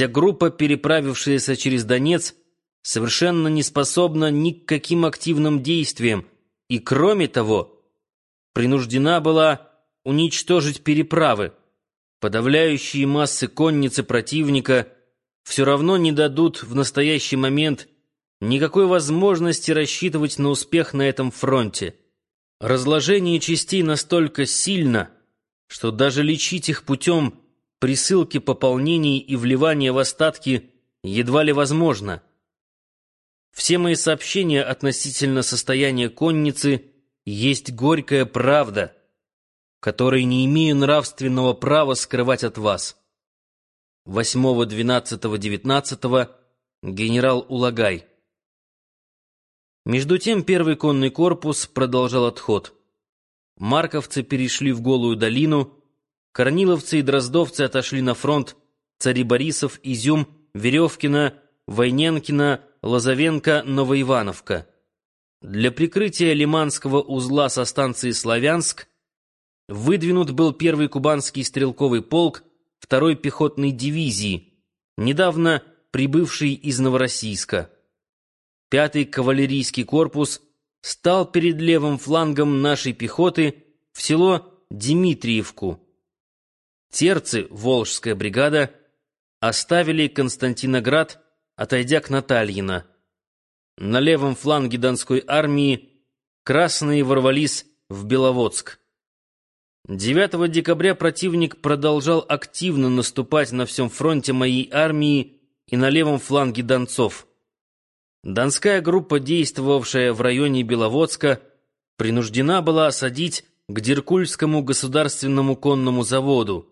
Вся группа, переправившаяся через Донец, совершенно не способна ни к каким активным действиям и, кроме того, принуждена была уничтожить переправы. Подавляющие массы конницы противника все равно не дадут в настоящий момент никакой возможности рассчитывать на успех на этом фронте. Разложение частей настолько сильно, что даже лечить их путем присылки пополнений и вливания в остатки едва ли возможно. Все мои сообщения относительно состояния конницы есть горькая правда, которой не имею нравственного права скрывать от вас. 8, 12, 19 генерал Улагай. Между тем первый конный корпус продолжал отход. Марковцы перешли в Голую долину, корниловцы и дроздовцы отошли на фронт Цариборисов, Изюм, Веревкино, Войненкино, Лозовенко, Новоивановка. Для прикрытия Лиманского узла со станции Славянск выдвинут был первый кубанский стрелковый полк второй пехотной дивизии, недавно прибывший из Новороссийска. Пятый кавалерийский корпус стал перед левым флангом нашей пехоты в село Дмитриевку. Терцы, Волжская бригада, оставили Константиноград, отойдя к Натальино. На левом фланге Донской армии красные ворвались в Беловодск. 9 декабря противник продолжал активно наступать на всем фронте моей армии и на левом фланге Донцов. Донская группа, действовавшая в районе Беловодска, принуждена была осадить к Деркульскому государственному конному заводу.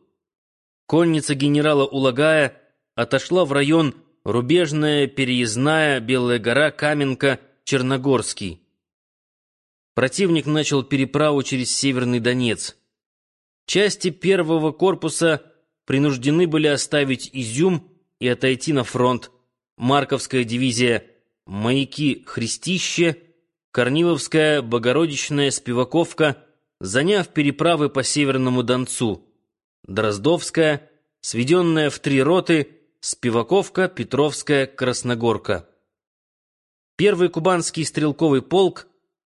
Конница генерала Улагая отошла в район Рубежная, Переездная, Белая гора, Каменка, Черногорский. Противник начал переправу через Северный Донец. Части первого корпуса принуждены были оставить Изюм и отойти на фронт. Марковская дивизия маяки Христище, Корниловская, Богородичная, Спиваковка, заняв переправы по Северному Донцу, Дроздовская, сведенная в три роты, Спиваковка, Петровская, Красногорка. Первый кубанский стрелковый полк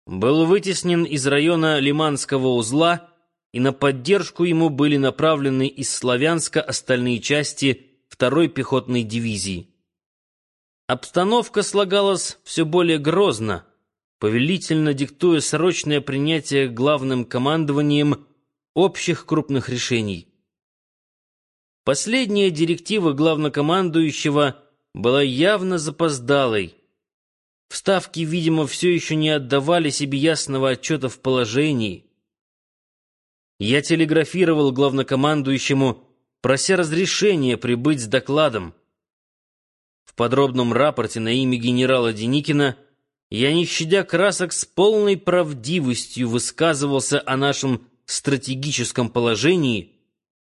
был вытеснен из района Лиманского узла, и на поддержку ему были направлены из Славянска остальные части второй пехотной дивизии. Обстановка слагалась все более грозно, повелительно диктуя срочное принятие главным командованием общих крупных решений. Последняя директива главнокомандующего была явно запоздалой. Вставки, видимо, все еще не отдавали себе ясного отчета в положении. Я телеграфировал главнокомандующему, прося разрешения прибыть с докладом. В подробном рапорте на имя генерала Деникина я, не щадя красок, с полной правдивостью высказывался о нашем стратегическом положении,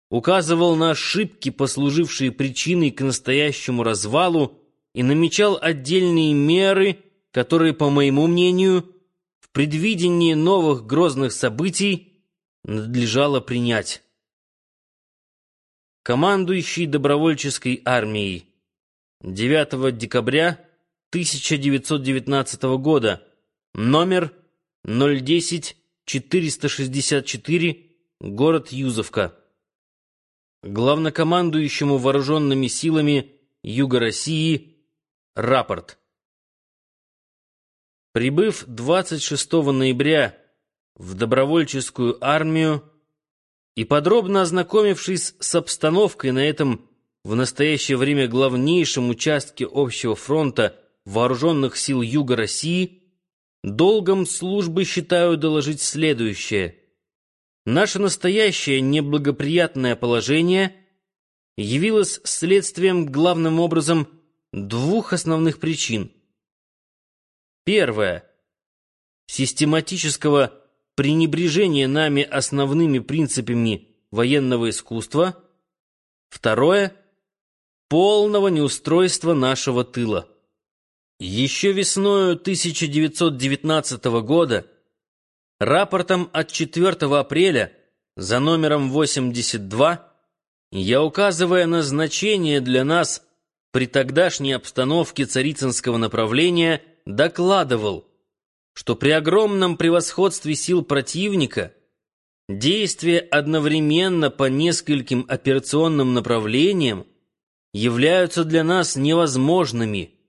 указывал на ошибки, послужившие причиной к настоящему развалу, и намечал отдельные меры, которые, по моему мнению, в предвидении новых грозных событий надлежало принять. Командующий добровольческой армией 9 декабря 1919 года, номер 010-464, город Юзовка. Главнокомандующему вооруженными силами Юга России рапорт. Прибыв 26 ноября в добровольческую армию и подробно ознакомившись с обстановкой на этом в настоящее время главнейшем участке общего фронта вооруженных сил Юга России, долгом службы считаю доложить следующее. Наше настоящее неблагоприятное положение явилось следствием главным образом двух основных причин. Первое. Систематического пренебрежения нами основными принципами военного искусства. Второе полного неустройства нашего тыла. Еще весною 1919 года рапортом от 4 апреля за номером 82 я, указывая на значение для нас при тогдашней обстановке царицынского направления докладывал, что при огромном превосходстве сил противника действия одновременно по нескольким операционным направлениям являются для нас невозможными –